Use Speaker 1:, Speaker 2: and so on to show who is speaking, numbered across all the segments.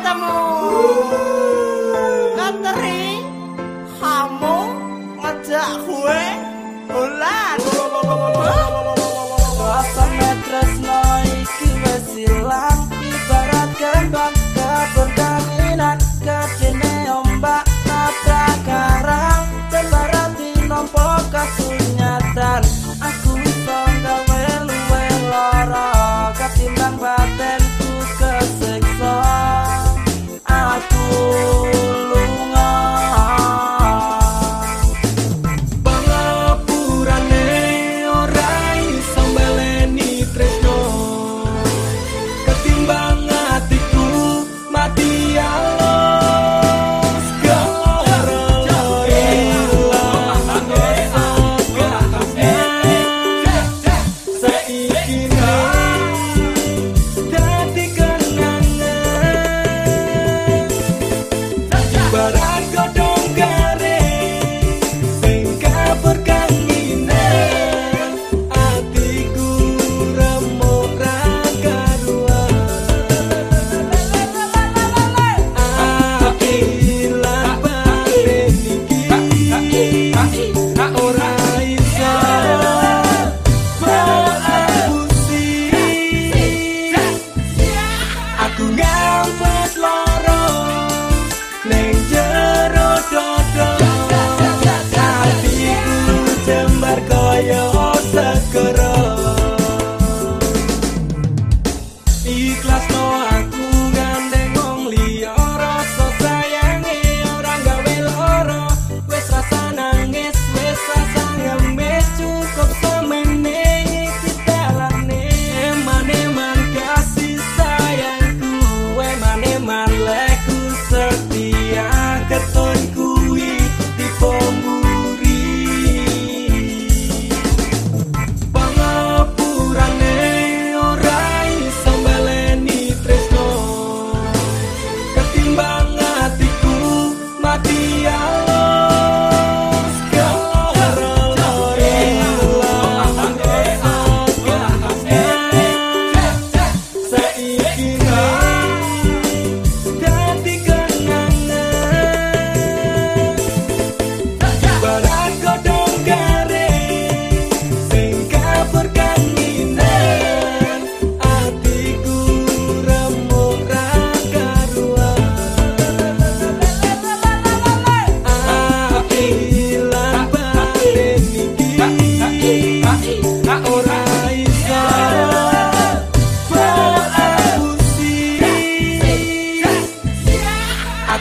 Speaker 1: ketemu. Kateri kamu ngajak gue bulan. Bapak metres noiki wesilah. Oh.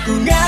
Speaker 2: ku